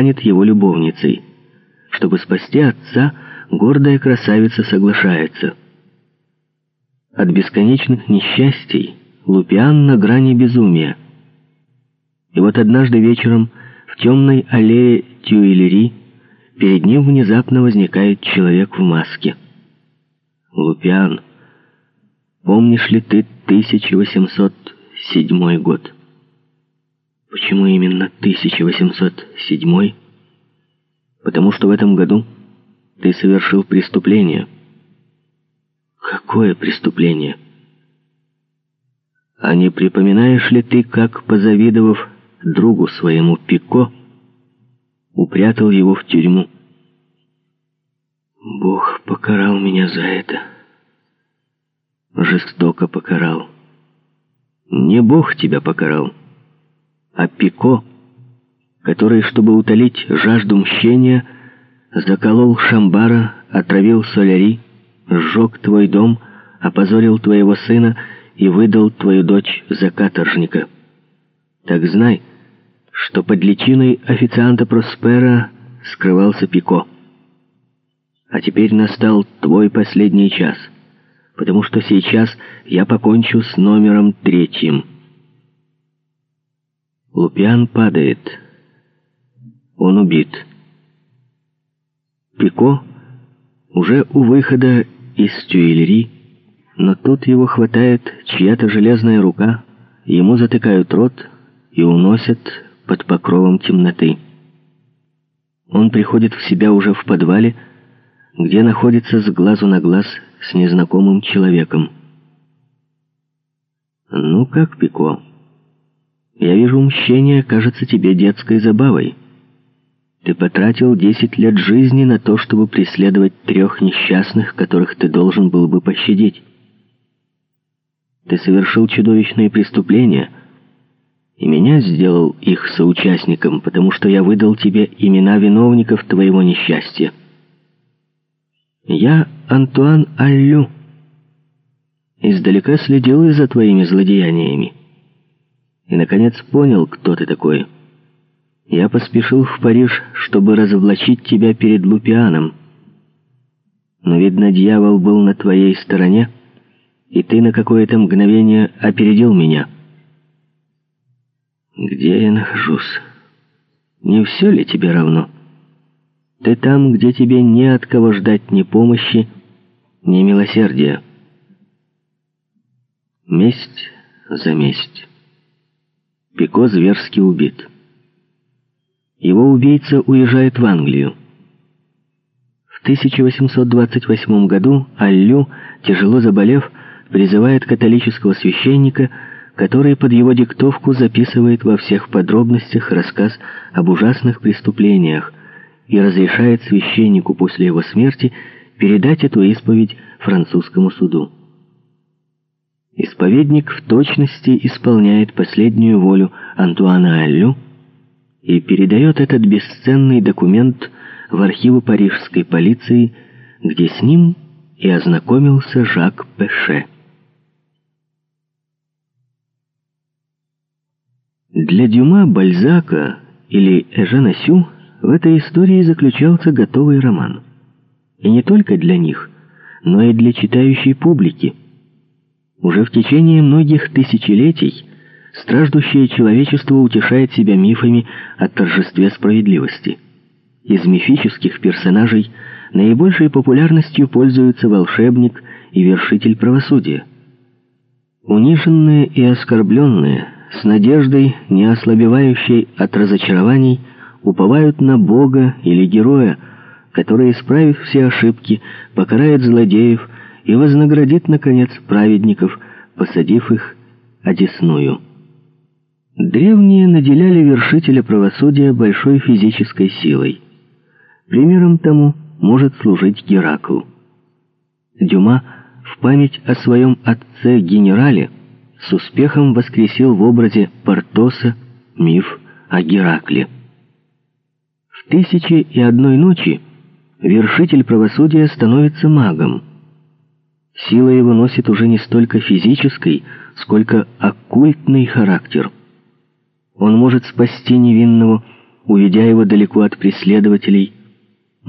станет его любовницей. Чтобы спасти отца, гордая красавица соглашается. От бесконечных несчастий Лупиан на грани безумия. И вот однажды вечером в темной аллее Тюильри перед ним внезапно возникает человек в маске. Лупиан, помнишь ли ты 1807 год? Почему именно 1807? Потому что в этом году ты совершил преступление. Какое преступление? А не припоминаешь ли ты, как, позавидовав другу своему Пико, упрятал его в тюрьму? Бог покарал меня за это. Жестоко покарал. Не Бог тебя покарал, а Пико, который, чтобы утолить жажду мщения, заколол Шамбара, отравил Соляри, сжег твой дом, опозорил твоего сына и выдал твою дочь за каторжника. Так знай, что под личиной официанта Проспера скрывался Пико. А теперь настал твой последний час, потому что сейчас я покончу с номером третьим. Лупиан падает. Он убит. Пико уже у выхода из Тюильри, но тут его хватает чья-то железная рука, ему затыкают рот и уносят под покровом темноты. Он приходит в себя уже в подвале, где находится с глазу на глаз с незнакомым человеком. «Ну как, Пико, я вижу, мщение кажется тебе детской забавой». Ты потратил десять лет жизни на то, чтобы преследовать трех несчастных, которых ты должен был бы пощадить. Ты совершил чудовищные преступления, и меня сделал их соучастником, потому что я выдал тебе имена виновников твоего несчастья. Я Антуан Аллю. Издалека следил и за твоими злодеяниями. И, наконец, понял, кто ты такой — я поспешил в Париж, чтобы разоблачить тебя перед Лупианом. Но, видно, дьявол был на твоей стороне, и ты на какое-то мгновение опередил меня. Где я нахожусь? Не все ли тебе равно? Ты там, где тебе не от кого ждать ни помощи, ни милосердия. Месть за месть. Пико зверски убит. Его убийца уезжает в Англию. В 1828 году Аллю, тяжело заболев, призывает католического священника, который под его диктовку записывает во всех подробностях рассказ об ужасных преступлениях и разрешает священнику после его смерти передать эту исповедь французскому суду. Исповедник в точности исполняет последнюю волю Антуана Аллю, и передает этот бесценный документ в архивы парижской полиции, где с ним и ознакомился Жак Пеше. Для Дюма, Бальзака или Эжена Сю в этой истории заключался готовый роман. И не только для них, но и для читающей публики. Уже в течение многих тысячелетий Страждущее человечество утешает себя мифами о торжестве справедливости. Из мифических персонажей наибольшей популярностью пользуются волшебник и вершитель правосудия. Униженные и оскорбленные, с надеждой, не ослабевающей от разочарований, уповают на Бога или героя, который, исправив все ошибки, покарает злодеев и вознаградит, наконец, праведников, посадив их одесную. Древние наделяли вершителя правосудия большой физической силой. Примером тому может служить Геракл. Дюма в память о своем отце-генерале с успехом воскресил в образе Портоса миф о Геракле. В «Тысяче и одной ночи» вершитель правосудия становится магом. Сила его носит уже не столько физический, сколько оккультный характер – он может спасти невинного уведя его далеко от преследователей,